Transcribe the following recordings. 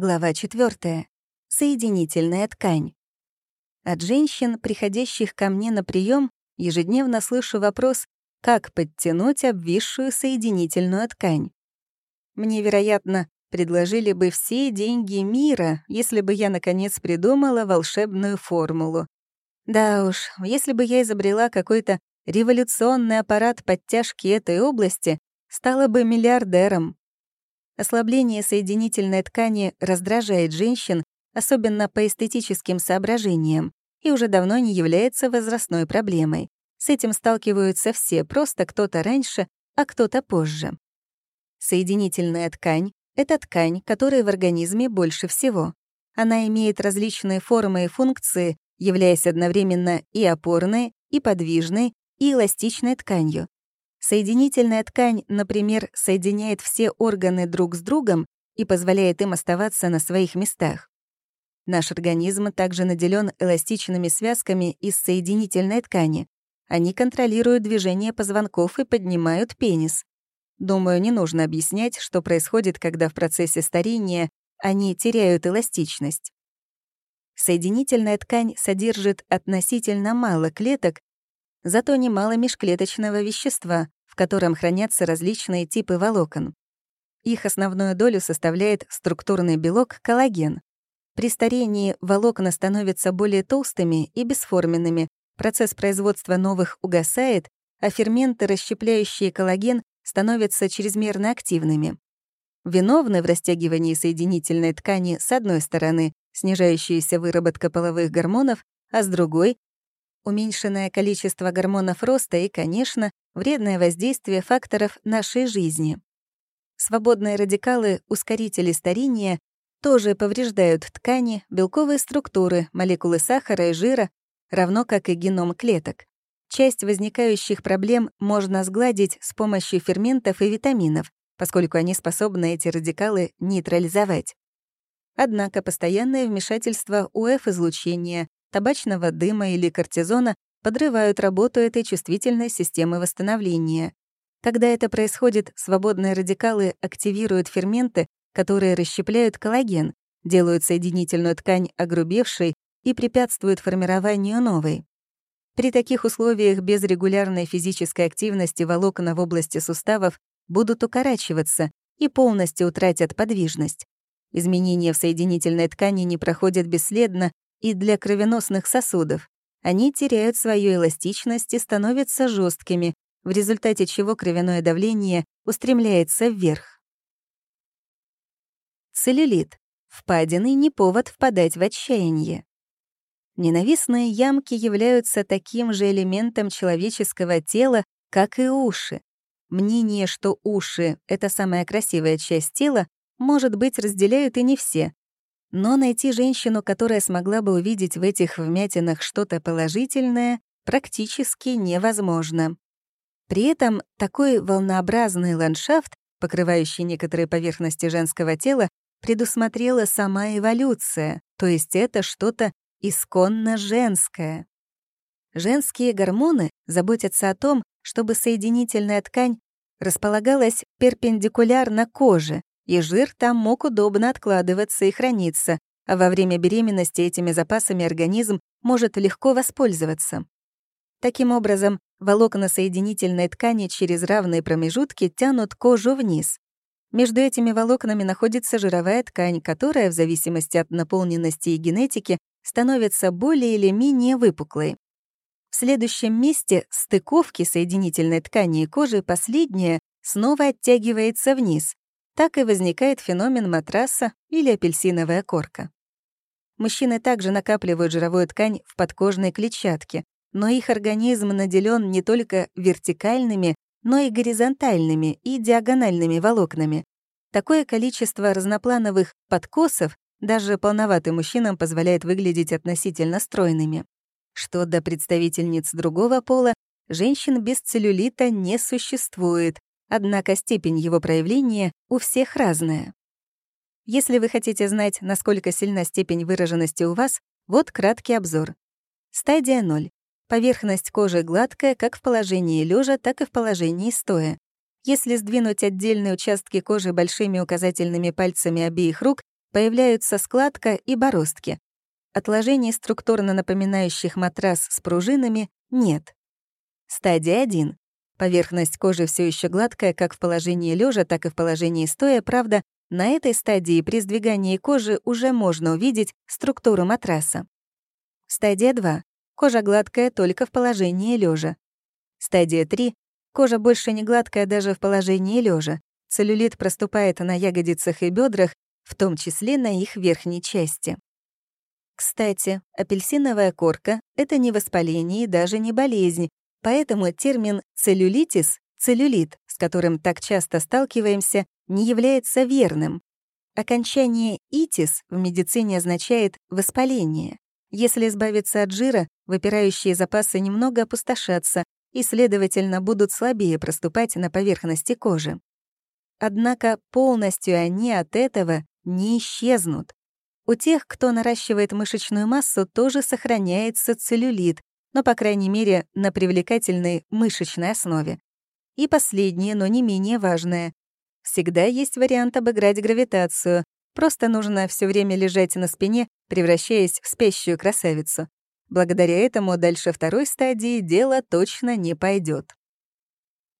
Глава 4. Соединительная ткань. От женщин, приходящих ко мне на прием, ежедневно слышу вопрос, как подтянуть обвисшую соединительную ткань. Мне, вероятно, предложили бы все деньги мира, если бы я, наконец, придумала волшебную формулу. Да уж, если бы я изобрела какой-то революционный аппарат подтяжки этой области, стала бы миллиардером. Ослабление соединительной ткани раздражает женщин, особенно по эстетическим соображениям, и уже давно не является возрастной проблемой. С этим сталкиваются все, просто кто-то раньше, а кто-то позже. Соединительная ткань — это ткань, которой в организме больше всего. Она имеет различные формы и функции, являясь одновременно и опорной, и подвижной, и эластичной тканью. Соединительная ткань, например, соединяет все органы друг с другом и позволяет им оставаться на своих местах. Наш организм также наделен эластичными связками из соединительной ткани. Они контролируют движение позвонков и поднимают пенис. Думаю, не нужно объяснять, что происходит, когда в процессе старения они теряют эластичность. Соединительная ткань содержит относительно мало клеток, зато немало межклеточного вещества, в котором хранятся различные типы волокон. Их основную долю составляет структурный белок коллаген. При старении волокна становятся более толстыми и бесформенными, процесс производства новых угасает, а ферменты, расщепляющие коллаген, становятся чрезмерно активными. Виновны в растягивании соединительной ткани с одной стороны снижающаяся выработка половых гормонов, а с другой уменьшенное количество гормонов роста и, конечно, вредное воздействие факторов нашей жизни. Свободные радикалы, ускорители старения, тоже повреждают ткани, белковые структуры, молекулы сахара и жира, равно как и геном клеток. Часть возникающих проблем можно сгладить с помощью ферментов и витаминов, поскольку они способны эти радикалы нейтрализовать. Однако постоянное вмешательство УФ-излучения, табачного дыма или кортизона подрывают работу этой чувствительной системы восстановления. Когда это происходит, свободные радикалы активируют ферменты, которые расщепляют коллаген, делают соединительную ткань огрубевшей и препятствуют формированию новой. При таких условиях без регулярной физической активности волокна в области суставов будут укорачиваться и полностью утратят подвижность. Изменения в соединительной ткани не проходят бесследно и для кровеносных сосудов. Они теряют свою эластичность и становятся жесткими, в результате чего кровяное давление устремляется вверх. Целлюлит. Впадины — не повод впадать в отчаяние. Ненавистные ямки являются таким же элементом человеческого тела, как и уши. Мнение, что уши — это самая красивая часть тела, может быть, разделяют и не все, но найти женщину, которая смогла бы увидеть в этих вмятинах что-то положительное, практически невозможно. При этом такой волнообразный ландшафт, покрывающий некоторые поверхности женского тела, предусмотрела сама эволюция, то есть это что-то исконно женское. Женские гормоны заботятся о том, чтобы соединительная ткань располагалась перпендикулярно коже, и жир там мог удобно откладываться и храниться, а во время беременности этими запасами организм может легко воспользоваться. Таким образом, волокна соединительной ткани через равные промежутки тянут кожу вниз. Между этими волокнами находится жировая ткань, которая, в зависимости от наполненности и генетики, становится более или менее выпуклой. В следующем месте стыковки соединительной ткани и кожи последняя снова оттягивается вниз, так и возникает феномен матраса или апельсиновая корка. Мужчины также накапливают жировую ткань в подкожной клетчатке, но их организм наделен не только вертикальными, но и горизонтальными и диагональными волокнами. Такое количество разноплановых подкосов даже полноватым мужчинам позволяет выглядеть относительно стройными. Что до представительниц другого пола, женщин без целлюлита не существует, Однако степень его проявления у всех разная. Если вы хотите знать, насколько сильна степень выраженности у вас, вот краткий обзор. Стадия 0. Поверхность кожи гладкая как в положении лежа, так и в положении стоя. Если сдвинуть отдельные участки кожи большими указательными пальцами обеих рук, появляются складка и бороздки. Отложений структурно напоминающих матрас с пружинами нет. Стадия 1. Поверхность кожи все еще гладкая как в положении лежа, так и в положении стоя, правда, на этой стадии при сдвигании кожи уже можно увидеть структуру матраса. Стадия 2. Кожа гладкая только в положении лежа. Стадия 3. Кожа больше не гладкая даже в положении лежа. Целлюлит проступает на ягодицах и бедрах, в том числе на их верхней части. Кстати, апельсиновая корка — это не воспаление и даже не болезнь, поэтому термин «целлюлитис» — целлюлит, с которым так часто сталкиваемся, не является верным. Окончание «итис» в медицине означает «воспаление». Если избавиться от жира, выпирающие запасы немного опустошатся и, следовательно, будут слабее проступать на поверхности кожи. Однако полностью они от этого не исчезнут. У тех, кто наращивает мышечную массу, тоже сохраняется целлюлит, но, по крайней мере, на привлекательной мышечной основе. И последнее, но не менее важное. Всегда есть вариант обыграть гравитацию. Просто нужно все время лежать на спине, превращаясь в спящую красавицу. Благодаря этому дальше второй стадии дело точно не пойдет.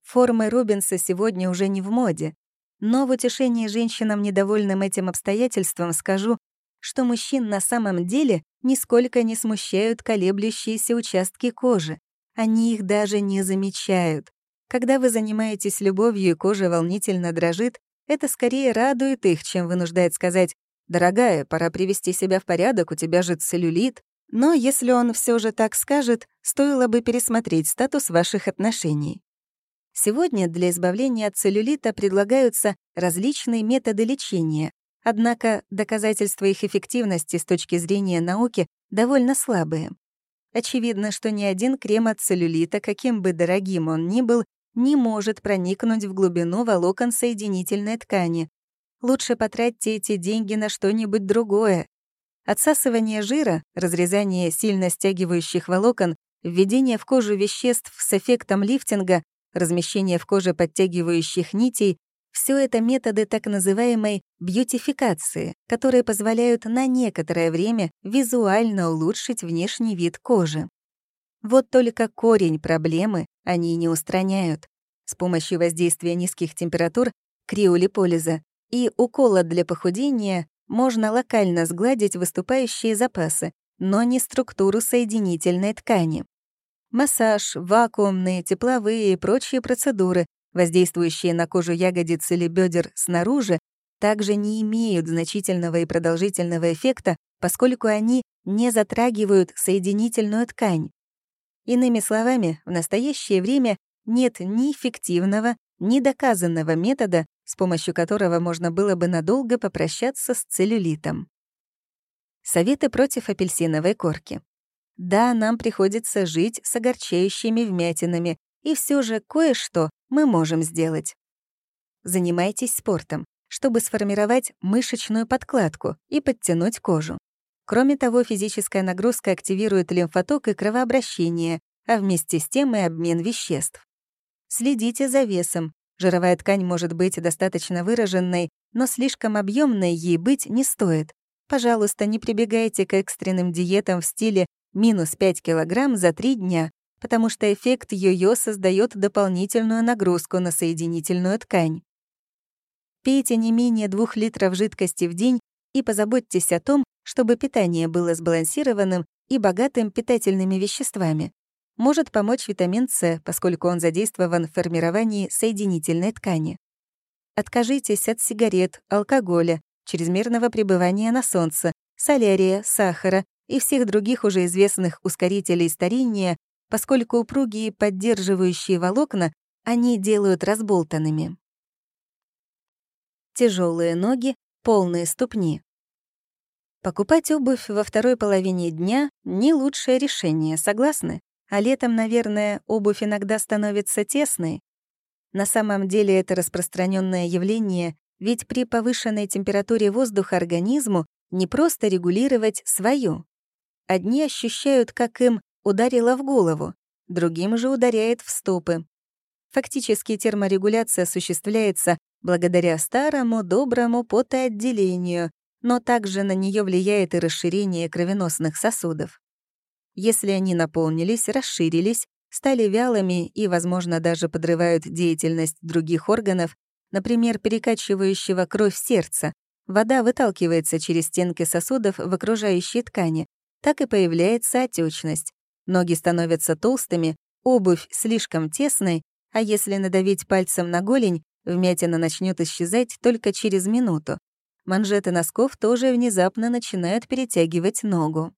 Формы Рубинса сегодня уже не в моде. Но в утешение женщинам, недовольным этим обстоятельством, скажу, что мужчин на самом деле нисколько не смущают колеблющиеся участки кожи. Они их даже не замечают. Когда вы занимаетесь любовью и кожа волнительно дрожит, это скорее радует их, чем вынуждает сказать «Дорогая, пора привести себя в порядок, у тебя же целлюлит». Но если он все же так скажет, стоило бы пересмотреть статус ваших отношений. Сегодня для избавления от целлюлита предлагаются различные методы лечения, Однако доказательства их эффективности с точки зрения науки довольно слабые. Очевидно, что ни один крем от целлюлита, каким бы дорогим он ни был, не может проникнуть в глубину волокон соединительной ткани. Лучше потратьте эти деньги на что-нибудь другое. Отсасывание жира, разрезание сильно стягивающих волокон, введение в кожу веществ с эффектом лифтинга, размещение в коже подтягивающих нитей все это методы так называемой бьютификации, которые позволяют на некоторое время визуально улучшить внешний вид кожи. Вот только корень проблемы они не устраняют. С помощью воздействия низких температур, криолиполиза и укола для похудения можно локально сгладить выступающие запасы, но не структуру соединительной ткани. Массаж, вакуумные, тепловые и прочие процедуры воздействующие на кожу ягодиц или бедер снаружи, также не имеют значительного и продолжительного эффекта, поскольку они не затрагивают соединительную ткань. Иными словами, в настоящее время нет ни эффективного, ни доказанного метода, с помощью которого можно было бы надолго попрощаться с целлюлитом. Советы против апельсиновой корки. Да, нам приходится жить с огорчающими вмятинами, и все же кое-что мы можем сделать. Занимайтесь спортом, чтобы сформировать мышечную подкладку и подтянуть кожу. Кроме того, физическая нагрузка активирует лимфоток и кровообращение, а вместе с тем и обмен веществ. Следите за весом. Жировая ткань может быть достаточно выраженной, но слишком объемной ей быть не стоит. Пожалуйста, не прибегайте к экстренным диетам в стиле минус 5 килограмм за 3 дня, потому что эффект йо-йо создает дополнительную нагрузку на соединительную ткань. Пейте не менее 2 литров жидкости в день и позаботьтесь о том, чтобы питание было сбалансированным и богатым питательными веществами. Может помочь витамин С, поскольку он задействован в формировании соединительной ткани. Откажитесь от сигарет, алкоголя, чрезмерного пребывания на солнце, солярия, сахара и всех других уже известных ускорителей старения, поскольку упругие поддерживающие волокна они делают разболтанными. Тяжелые ноги, полные ступни. Покупать обувь во второй половине дня — не лучшее решение, согласны? А летом, наверное, обувь иногда становится тесной. На самом деле это распространенное явление, ведь при повышенной температуре воздуха организму не просто регулировать свою. Одни ощущают, как им ударила в голову, другим же ударяет в стопы. Фактически терморегуляция осуществляется благодаря старому доброму потоотделению, но также на нее влияет и расширение кровеносных сосудов. Если они наполнились, расширились, стали вялыми и, возможно, даже подрывают деятельность других органов, например, перекачивающего кровь сердца, вода выталкивается через стенки сосудов в окружающие ткани, так и появляется отечность. Ноги становятся толстыми, обувь слишком тесной, а если надавить пальцем на голень, вмятина начнет исчезать только через минуту. Манжеты носков тоже внезапно начинают перетягивать ногу.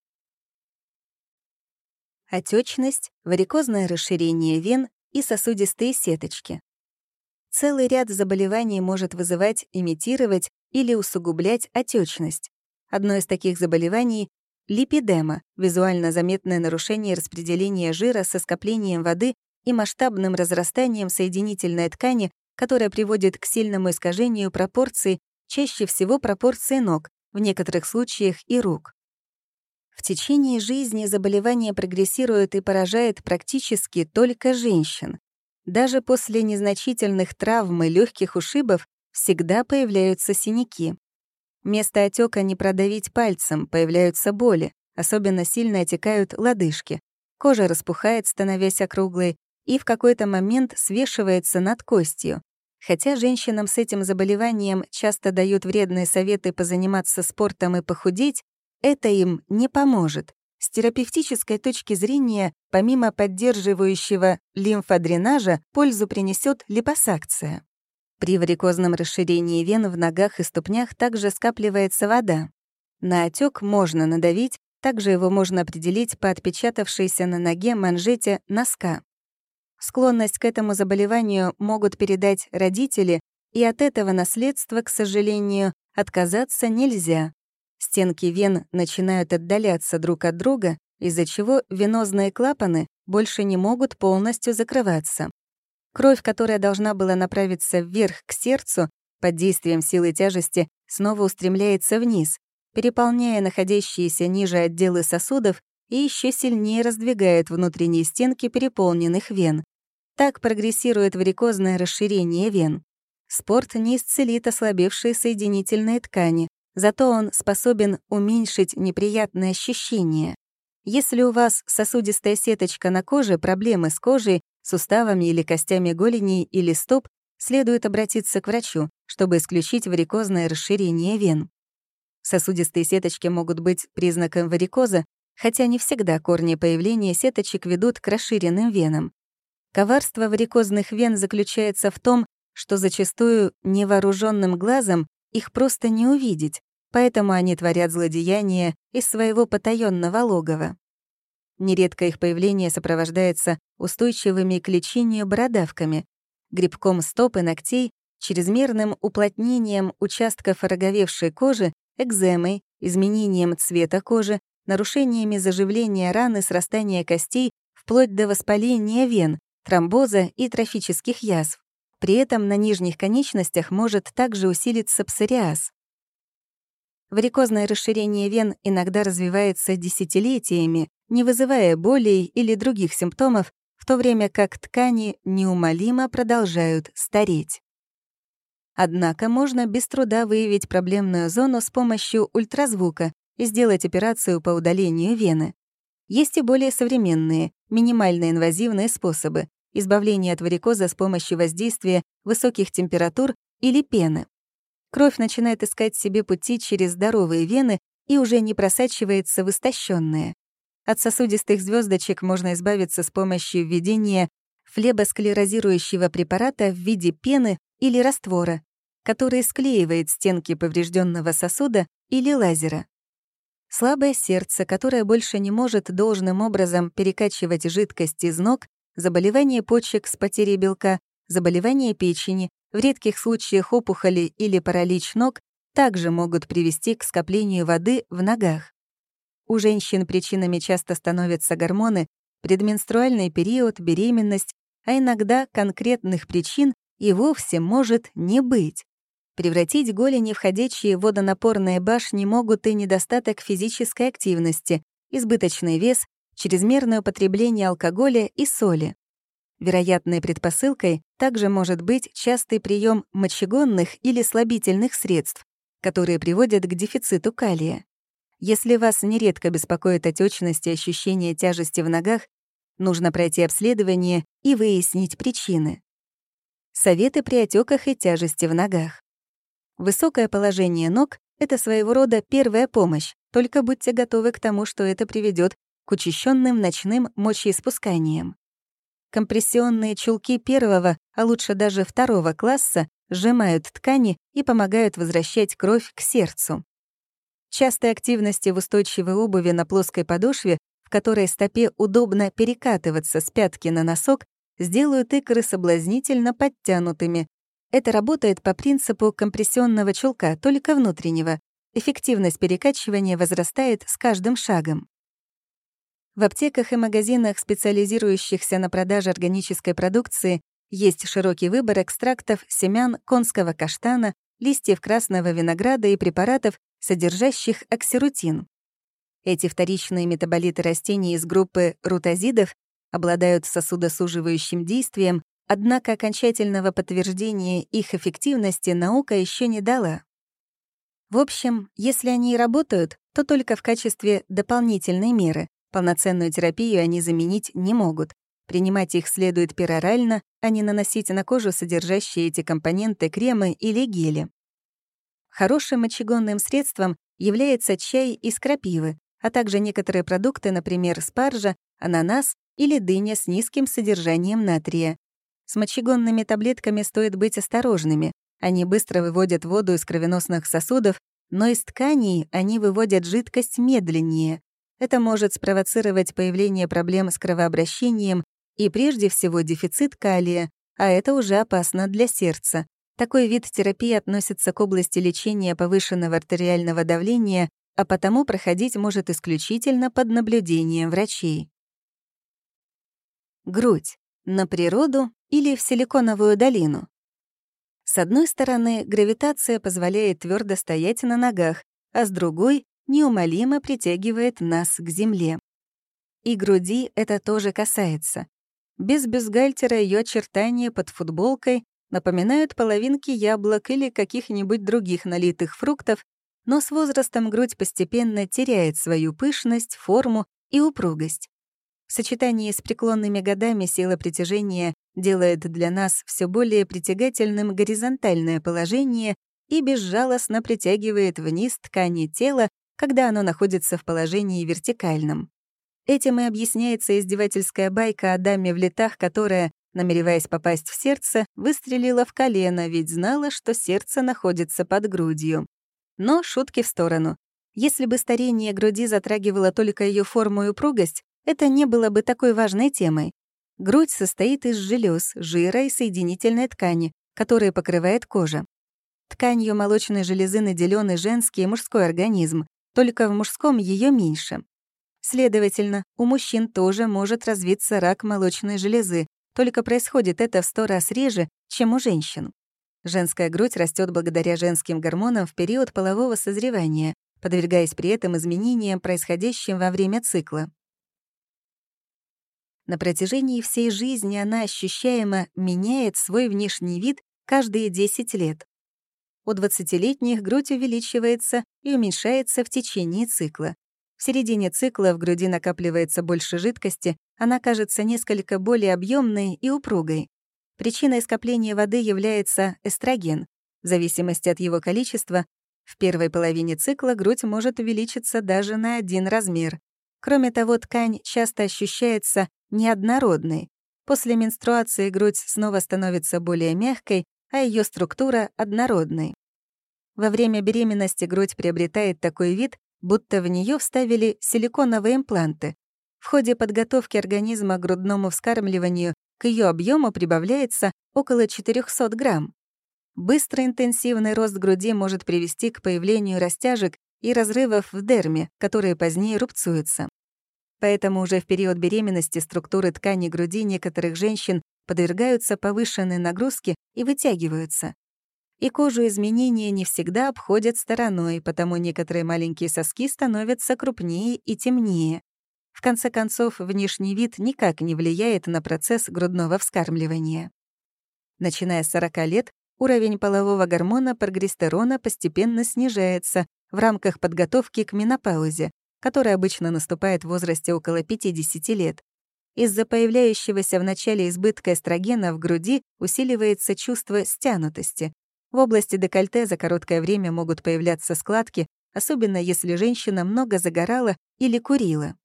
Отечность, варикозное расширение вен и сосудистые сеточки. Целый ряд заболеваний может вызывать, имитировать или усугублять отечность. Одно из таких заболеваний — липидема, визуально заметное нарушение распределения жира со скоплением воды и масштабным разрастанием соединительной ткани, которое приводит к сильному искажению пропорций, чаще всего пропорции ног, в некоторых случаях и рук. В течение жизни заболевание прогрессирует и поражает практически только женщин. Даже после незначительных травм и легких ушибов всегда появляются синяки. Место отека не продавить пальцем, появляются боли, особенно сильно отекают лодыжки. Кожа распухает, становясь округлой, и в какой-то момент свешивается над костью. Хотя женщинам с этим заболеванием часто дают вредные советы позаниматься спортом и похудеть, это им не поможет. С терапевтической точки зрения, помимо поддерживающего лимфодренажа, пользу принесет липосакция. При варикозном расширении вен в ногах и ступнях также скапливается вода. На отек можно надавить, также его можно определить по отпечатавшейся на ноге манжете носка. Склонность к этому заболеванию могут передать родители, и от этого наследства, к сожалению, отказаться нельзя. Стенки вен начинают отдаляться друг от друга, из-за чего венозные клапаны больше не могут полностью закрываться. Кровь, которая должна была направиться вверх к сердцу, под действием силы тяжести снова устремляется вниз, переполняя находящиеся ниже отделы сосудов и еще сильнее раздвигает внутренние стенки переполненных вен. Так прогрессирует варикозное расширение вен. Спорт не исцелит ослабевшие соединительные ткани, зато он способен уменьшить неприятные ощущения. Если у вас сосудистая сеточка на коже, проблемы с кожей, суставами или костями голени или стоп, следует обратиться к врачу, чтобы исключить варикозное расширение вен. Сосудистые сеточки могут быть признаком варикоза, хотя не всегда корни появления сеточек ведут к расширенным венам. Коварство варикозных вен заключается в том, что зачастую невооруженным глазом их просто не увидеть, поэтому они творят злодеяния из своего потаённого логова. Нередко их появление сопровождается устойчивыми к лечению бородавками, грибком стоп и ногтей, чрезмерным уплотнением участков ороговевшей кожи, экземой, изменением цвета кожи, нарушениями заживления раны, срастания костей, вплоть до воспаления вен, тромбоза и трофических язв. При этом на нижних конечностях может также усилиться псориаз. Варикозное расширение вен иногда развивается десятилетиями, не вызывая болей или других симптомов, в то время как ткани неумолимо продолжают стареть. Однако можно без труда выявить проблемную зону с помощью ультразвука и сделать операцию по удалению вены. Есть и более современные, минимально инвазивные способы избавления от варикоза с помощью воздействия высоких температур или пены. Кровь начинает искать себе пути через здоровые вены и уже не просачивается в истощенные. От сосудистых звездочек можно избавиться с помощью введения флебосклерозирующего препарата в виде пены или раствора, который склеивает стенки поврежденного сосуда или лазера. Слабое сердце, которое больше не может должным образом перекачивать жидкость из ног, заболевание почек с потерей белка, заболевание печени, в редких случаях опухоли или паралич ног также могут привести к скоплению воды в ногах. У женщин причинами часто становятся гормоны, предменструальный период, беременность, а иногда конкретных причин и вовсе может не быть. Превратить голени в ходячие водонапорные башни могут и недостаток физической активности, избыточный вес, чрезмерное употребление алкоголя и соли. Вероятной предпосылкой также может быть частый прием мочегонных или слабительных средств, которые приводят к дефициту калия. Если вас нередко беспокоит отечность и ощущение тяжести в ногах, нужно пройти обследование и выяснить причины. Советы при отеках и тяжести в ногах. Высокое положение ног — это своего рода первая помощь, только будьте готовы к тому, что это приведет к учащенным ночным мочеиспусканиям. Компрессионные чулки первого, а лучше даже второго класса сжимают ткани и помогают возвращать кровь к сердцу. Частой активности в устойчивой обуви на плоской подошве, в которой стопе удобно перекатываться с пятки на носок, сделают икры соблазнительно подтянутыми. Это работает по принципу компрессионного чулка, только внутреннего. Эффективность перекачивания возрастает с каждым шагом. В аптеках и магазинах, специализирующихся на продаже органической продукции, есть широкий выбор экстрактов семян конского каштана, листьев красного винограда и препаратов, содержащих оксирутин. Эти вторичные метаболиты растений из группы рутазидов обладают сосудосуживающим действием, однако окончательного подтверждения их эффективности наука еще не дала. В общем, если они и работают, то только в качестве дополнительной меры. Полноценную терапию они заменить не могут. Принимать их следует перорально, а не наносить на кожу содержащие эти компоненты кремы или гели. Хорошим мочегонным средством является чай из крапивы, а также некоторые продукты, например, спаржа, ананас или дыня с низким содержанием натрия. С мочегонными таблетками стоит быть осторожными. Они быстро выводят воду из кровеносных сосудов, но из тканей они выводят жидкость медленнее. Это может спровоцировать появление проблем с кровообращением и прежде всего дефицит калия, а это уже опасно для сердца. Такой вид терапии относится к области лечения повышенного артериального давления, а потому проходить может исключительно под наблюдением врачей. Грудь. На природу или в силиконовую долину? С одной стороны, гравитация позволяет твердо стоять на ногах, а с другой — неумолимо притягивает нас к земле. И груди это тоже касается. Без бюстгальтера ее очертания под футболкой напоминают половинки яблок или каких-нибудь других налитых фруктов, но с возрастом грудь постепенно теряет свою пышность, форму и упругость. В сочетании с преклонными годами сила притяжения делает для нас все более притягательным горизонтальное положение и безжалостно притягивает вниз ткани тела, когда оно находится в положении вертикальном. Этим и объясняется издевательская байка о даме в летах, которая, намереваясь попасть в сердце, выстрелила в колено, ведь знала, что сердце находится под грудью. Но шутки в сторону. Если бы старение груди затрагивало только ее форму и упругость, это не было бы такой важной темой. Грудь состоит из желез, жира и соединительной ткани, которые покрывает кожа. Тканью молочной железы наделен и женский и мужской организм, только в мужском ее меньше. Следовательно, у мужчин тоже может развиться рак молочной железы, только происходит это в сто раз реже, чем у женщин. Женская грудь растет благодаря женским гормонам в период полового созревания, подвергаясь при этом изменениям, происходящим во время цикла. На протяжении всей жизни она ощущаемо меняет свой внешний вид каждые 10 лет. У 20-летних грудь увеличивается и уменьшается в течение цикла. В середине цикла в груди накапливается больше жидкости, она кажется несколько более объемной и упругой. Причиной скопления воды является эстроген. В зависимости от его количества, в первой половине цикла грудь может увеличиться даже на один размер. Кроме того, ткань часто ощущается неоднородной. После менструации грудь снова становится более мягкой, а ее структура — однородной. Во время беременности грудь приобретает такой вид, будто в нее вставили силиконовые импланты. В ходе подготовки организма к грудному вскармливанию к ее объему прибавляется около 400 грамм. Быстрый интенсивный рост груди может привести к появлению растяжек и разрывов в дерме, которые позднее рубцуются. Поэтому уже в период беременности структуры ткани груди некоторых женщин подвергаются повышенной нагрузке и вытягиваются и кожу изменения не всегда обходят стороной, потому некоторые маленькие соски становятся крупнее и темнее. В конце концов, внешний вид никак не влияет на процесс грудного вскармливания. Начиная с 40 лет, уровень полового гормона прогестерона постепенно снижается в рамках подготовки к менопаузе, которая обычно наступает в возрасте около 50 лет. Из-за появляющегося в начале избытка эстрогена в груди усиливается чувство стянутости. В области декольте за короткое время могут появляться складки, особенно если женщина много загорала или курила.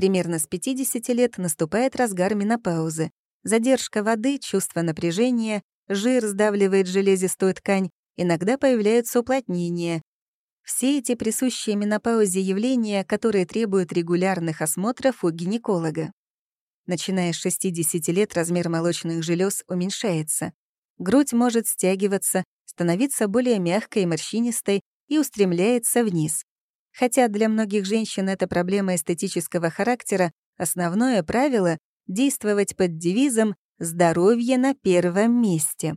Примерно с 50 лет наступает разгар менопаузы. Задержка воды, чувство напряжения, жир сдавливает железистую ткань, иногда появляются уплотнения. Все эти присущие менопаузе явления, которые требуют регулярных осмотров у гинеколога. Начиная с 60 лет размер молочных желез уменьшается. Грудь может стягиваться, становиться более мягкой и морщинистой и устремляется вниз. Хотя для многих женщин это проблема эстетического характера, основное правило — действовать под девизом «здоровье на первом месте».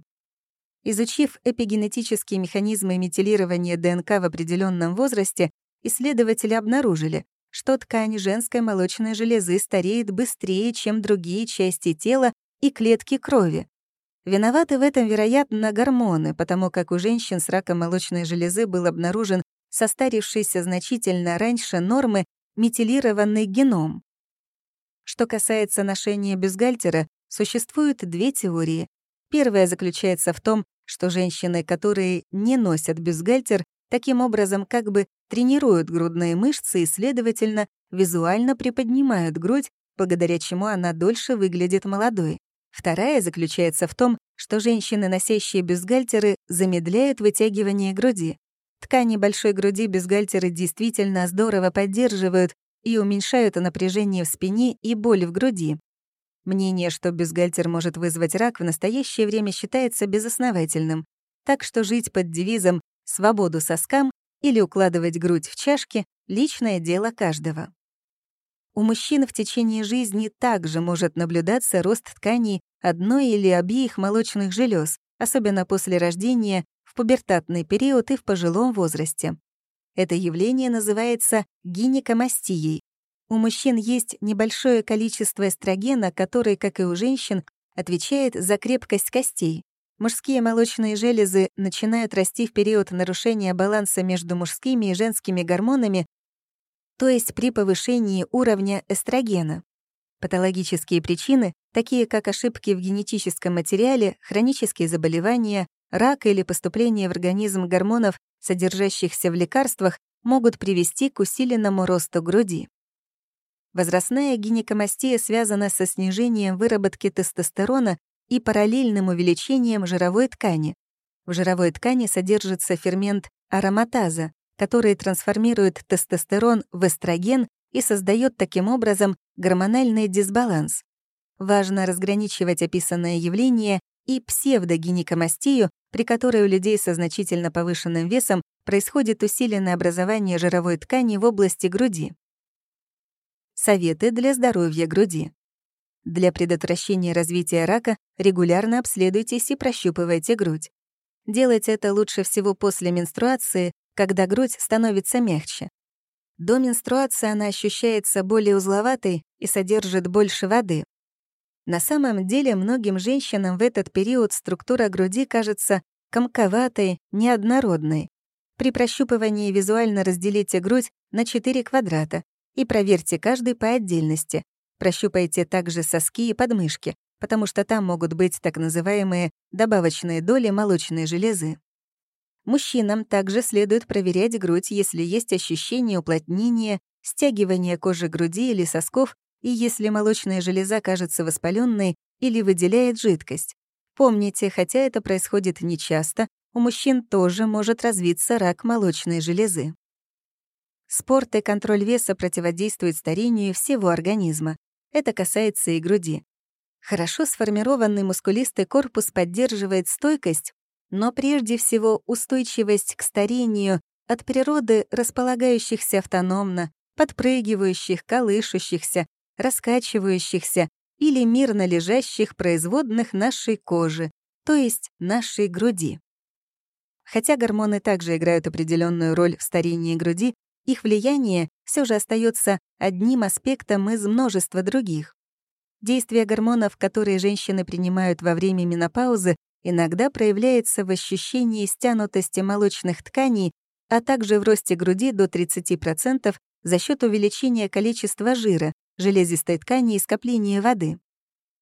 Изучив эпигенетические механизмы метилирования ДНК в определенном возрасте, исследователи обнаружили, что ткань женской молочной железы стареет быстрее, чем другие части тела и клетки крови. Виноваты в этом, вероятно, гормоны, потому как у женщин с раком молочной железы был обнаружен состарившийся значительно раньше нормы метилированный геном. Что касается ношения бюстгальтера, существуют две теории. Первая заключается в том, что женщины, которые не носят бюстгальтер, таким образом как бы тренируют грудные мышцы и, следовательно, визуально приподнимают грудь, благодаря чему она дольше выглядит молодой. Вторая заключается в том, что женщины, носящие бюстгальтеры, замедляют вытягивание груди. Ткани большой груди бюстгальтеры действительно здорово поддерживают и уменьшают напряжение в спине и боль в груди. Мнение, что бюстгальтер может вызвать рак, в настоящее время считается безосновательным, так что жить под девизом «свободу соскам» или укладывать грудь в чашки — личное дело каждого. У мужчин в течение жизни также может наблюдаться рост тканей одной или обеих молочных желез, особенно после рождения, в пубертатный период и в пожилом возрасте. Это явление называется гинекомастией. У мужчин есть небольшое количество эстрогена, который, как и у женщин, отвечает за крепкость костей. Мужские молочные железы начинают расти в период нарушения баланса между мужскими и женскими гормонами то есть при повышении уровня эстрогена. Патологические причины, такие как ошибки в генетическом материале, хронические заболевания, рак или поступление в организм гормонов, содержащихся в лекарствах, могут привести к усиленному росту груди. Возрастная гинекомастия связана со снижением выработки тестостерона и параллельным увеличением жировой ткани. В жировой ткани содержится фермент ароматаза, который трансформирует тестостерон в эстроген и создает таким образом гормональный дисбаланс. Важно разграничивать описанное явление и псевдогинекомастию, при которой у людей со значительно повышенным весом происходит усиленное образование жировой ткани в области груди. Советы для здоровья груди. Для предотвращения развития рака регулярно обследуйтесь и прощупывайте грудь. Делать это лучше всего после менструации, когда грудь становится мягче. До менструации она ощущается более узловатой и содержит больше воды. На самом деле многим женщинам в этот период структура груди кажется комковатой, неоднородной. При прощупывании визуально разделите грудь на 4 квадрата и проверьте каждый по отдельности. Прощупайте также соски и подмышки, потому что там могут быть так называемые добавочные доли молочной железы. Мужчинам также следует проверять грудь, если есть ощущение уплотнения, стягивания кожи груди или сосков, и если молочная железа кажется воспаленной или выделяет жидкость. Помните, хотя это происходит нечасто, у мужчин тоже может развиться рак молочной железы. Спорт и контроль веса противодействуют старению всего организма. Это касается и груди. Хорошо сформированный мускулистый корпус поддерживает стойкость, но прежде всего устойчивость к старению от природы располагающихся автономно, подпрыгивающих, колышущихся, раскачивающихся или мирно лежащих производных нашей кожи, то есть нашей груди. Хотя гормоны также играют определенную роль в старении груди, их влияние все же остается одним аспектом из множества других. Действие гормонов, которые женщины принимают во время менопаузы, иногда проявляется в ощущении стянутости молочных тканей, а также в росте груди до 30% за счет увеличения количества жира, железистой ткани и скопления воды.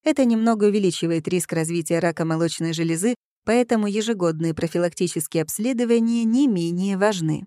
Это немного увеличивает риск развития рака молочной железы, поэтому ежегодные профилактические обследования не менее важны.